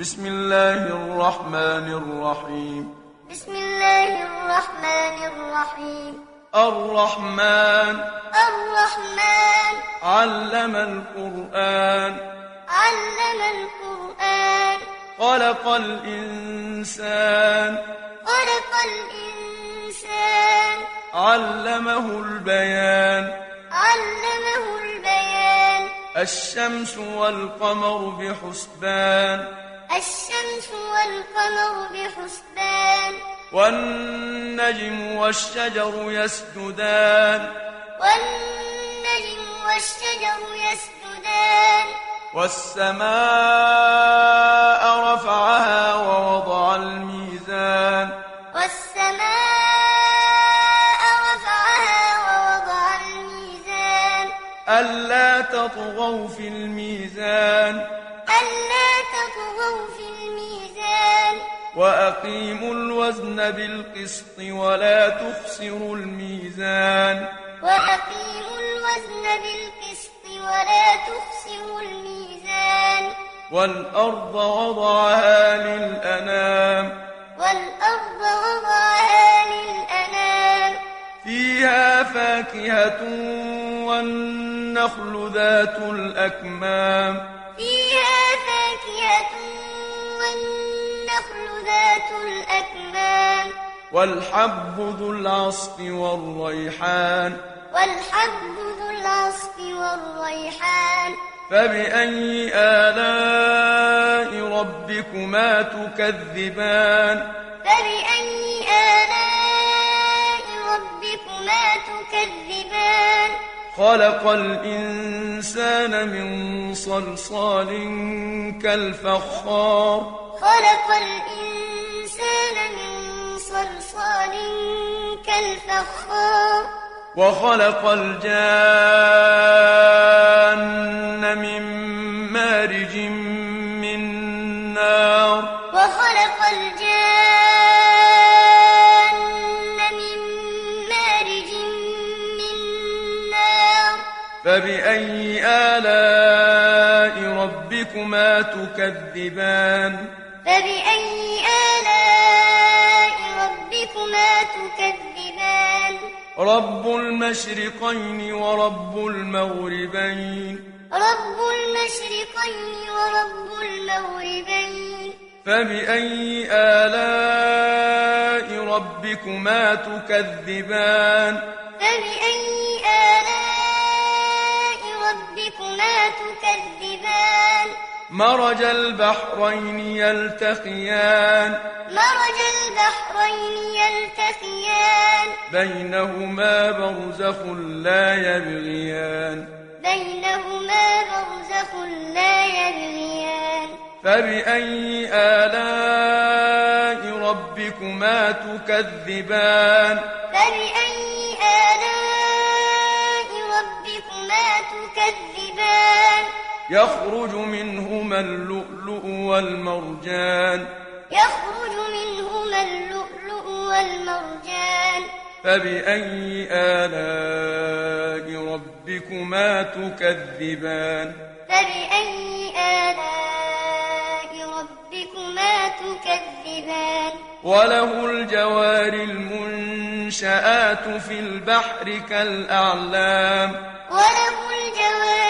بسم الله الرحمن الرحيم بسم الله الرحمن الرحيم الرحمن الرحمن علم القرآن علم القرآن خلق الإنسان خلق الإنسان علمه البيان علمه البيان الشمس والقمر بحسبان الشمس والقمر بحسبان. والنجم والشجر يسجدان. والنجم والشجر يسجدان. والسماء رفعها ووضع الميزان. والسماء رفعها ووضع الميزان. ألا تطغوا في الميزان. وأقيموا الوزن بالقسط ولا تخسروا الميزان. وأقيموا الوزن بالقسط ولا تخسروا الميزان. والأرض وضعها للأنام. والأرض وضعها للأنام. فيها فاكهة والنخل ذات الأكمام. الأكمام والحب ذو العصف والريحان. والحب ذو العصف والريحان. فبأي آلاء ربكما تكذبان؟ فبأي آلاء ربكما تكذبان؟ خلق الإنسان من صلصال كالفخار. خلق الإنسان من صلصال كالفخار. وخلق الجان من مارج من نار. وخلق الجان من مارج من نار. فبأي آلاء ربكما تكذبان؟ فبأي آلاء ربكما تكذبان رب المشرقين ورب المغربين رب المشرقين ورب المغربين فبأي آلاء ربكما تكذبان فبأي آلاء ربكما تكذبان مرج البحرين يلتقيان. مرج البحرين يلتقيان. بينهما برزخ لا يبغيان. بينهما برزخ لا يبغيان. فبأي آلاء ربكما تكذبان؟ فبأي آلاء ربكما تكذبان؟ يخرج منهما اللؤلؤ والمرجان. يخرج منهما اللؤلؤ والمرجان. فبأي آلاء ربكما تكذبان؟ فبأي آلاء ربكما تكذبان؟ وله الجوار المنشآت في البحر كالأعلام. وله الجوار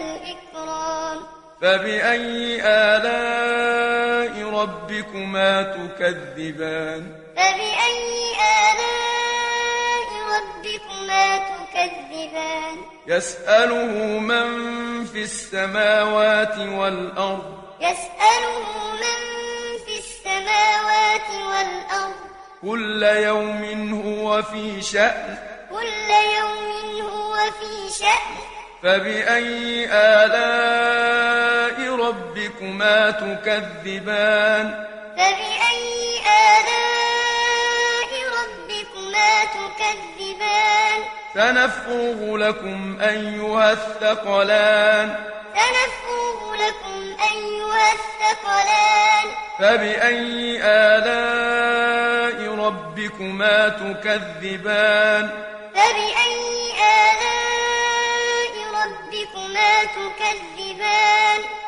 والإكرام فبأي آلاء ربكما تكذبان؟ فبأي آلاء ربكما تكذبان؟ يسأله من في السماوات والأرض. يسأله من في السماوات والأرض. كل يوم هو في شأن. كل يوم هو في شأن. فبأي آلاء ربكما تكذبان؟ فبأي آلاء ربكما تكذبان؟ سنفرغ لكم أيها الثقلان. سنفرغ لكم أيها الثقلان. فبأي آلاء ربكما تكذبان؟ فبأي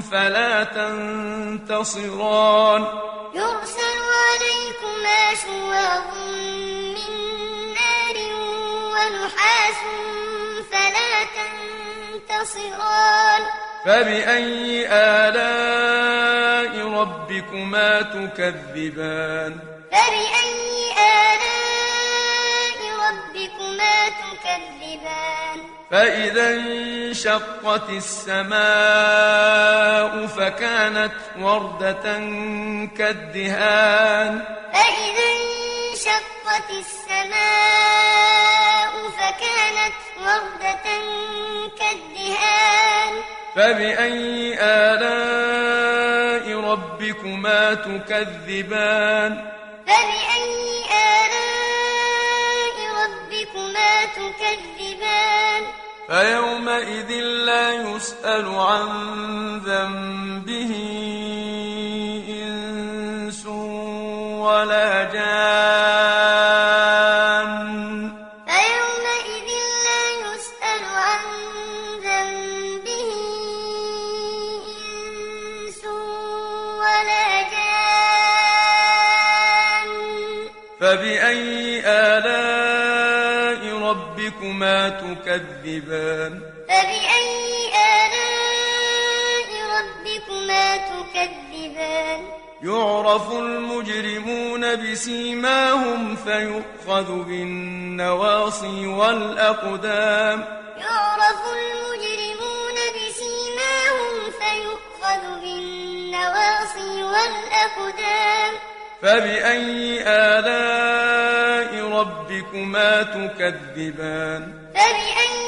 فلا تنتصران. يرسل عليكما شواظ من نار ونحاس فلا تنتصران. فبأي آلاء ربكما تكذبان؟ فبأي فإذا انشقت السماء فكانت وردة كالدهان. فإذا انشقت السماء فكانت وردة كالدهان. فبأي آلاء ربكما تكذبان؟ فبأي فيومئذ لا يسأل عن ذنبه تكذبان فبأي آلاء ربكما تكذبان؟ يعرف المجرمون بسيماهم فيؤخذ بالنواصي والأقدام. يعرف المجرمون بسيماهم فيؤخذ بالنواصي والأقدام. فبأي آلاء ربكما تكذبان؟ فبأي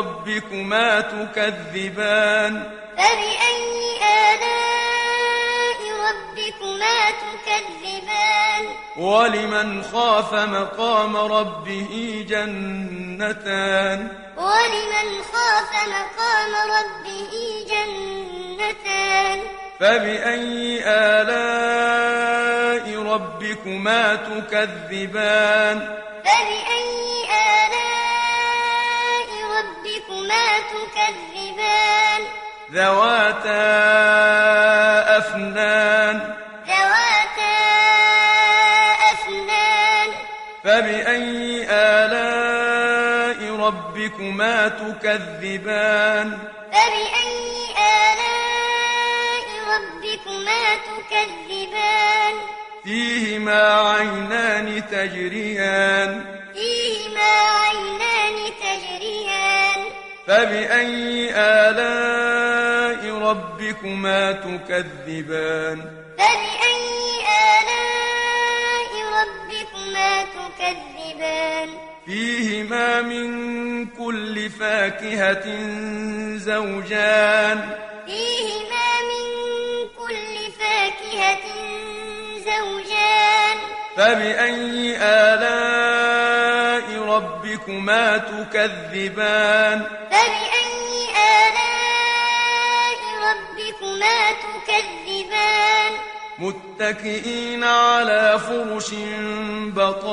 ربكما تكذبان فبأي آلاء ربكما تكذبان؟ ولمن خاف مقام ربه جنتان ولمن خاف مقام ربه جنتان؟ فبأي آلاء ربكما تكذبان؟ فبأي آلاء تكذبان ذواتا أفنان. ذواتا أفنان. فبأي آلاء ربكما تكذبان؟ فبأي آلاء ربكما تكذبان؟ فيهما عينان تجريان. فبأي آلاء ربكما تكذبان؟ فبأي آلاء ربكما تكذبان؟ فيهما من كل فاكهة زوجان. فيهما من كل فاكهة زوجان. فبأي آلاء ربكما تكذبان. فبأي آلاء ربكما تكذبان؟ متكئين على فرش بطائنها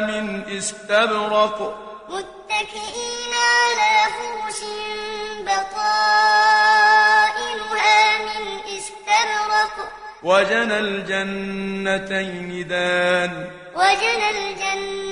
من استبرق. متكئين على فرش بطائنها من استبرق. وجنى الجنتين دان. وجنى الجنتين دان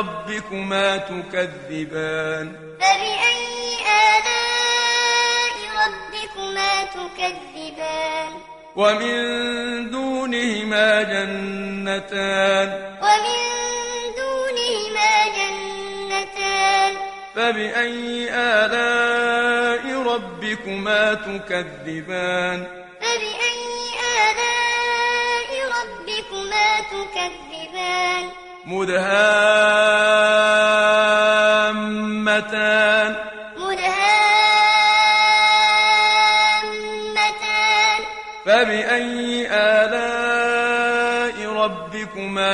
ربكما تكذبان. فبأي آلاء ربكما تكذبان؟ ومن دونهما جنتان. ومن دونهما جنتان. فبأي آلاء ربكما تكذبان؟ فبأي آلاء ربكما تكذبان؟ مدهامتان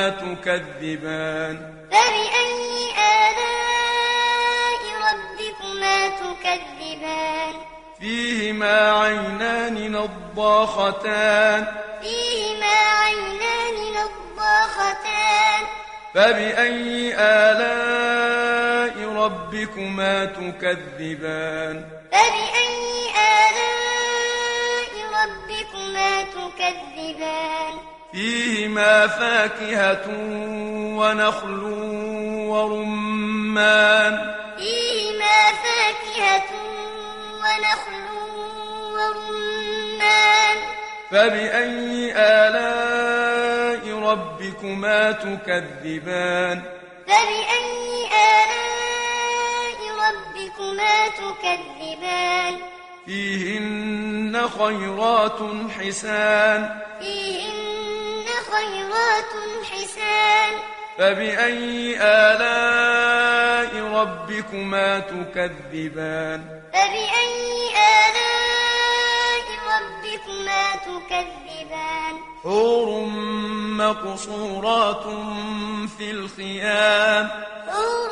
تكذبان. فبأي آلاء ربكما تكذبان؟ فيهما عينان نضاختان. فيهما عينان نضاختان. فبأي آلاء ربكما تكذبان؟ فبأي آلاء ربكما تكذبان؟ فيهما فاكهة ونخل ورمان. فيهما فاكهة ونخل ورمان. فبأي آلاء ربكما تكذبان؟ فبأي آلاء ربكما تكذبان؟ فيهن خيرات حسان. فيهن خيرات حسان. فبأي آلاء ربكما تكذبان؟ فبأي آلاء ربكما تكذبان؟ حور مقصورات في الخيام. حور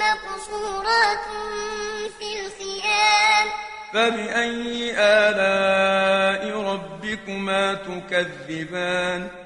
مقصورات في الخيام. فبأي آلاء ربكما تكذبان؟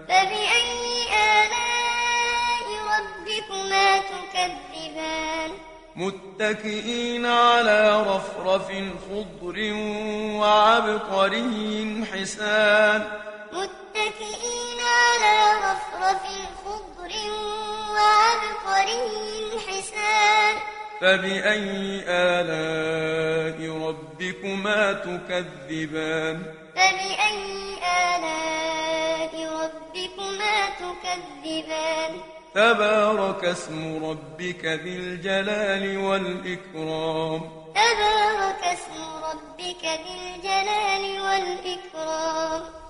فبأي آلاء ربكما تكذبان متكئين على رفرف خضر وعبقري حسان متكئين على رفرف خضر وعبقري حسان فبأي آلاء ربكما تكذبان فبأي آلاء تكذبان تبارك اسم ربك ذي الجلال والإكرام. تبارك اسم ربك ذي الجلال والإكرام.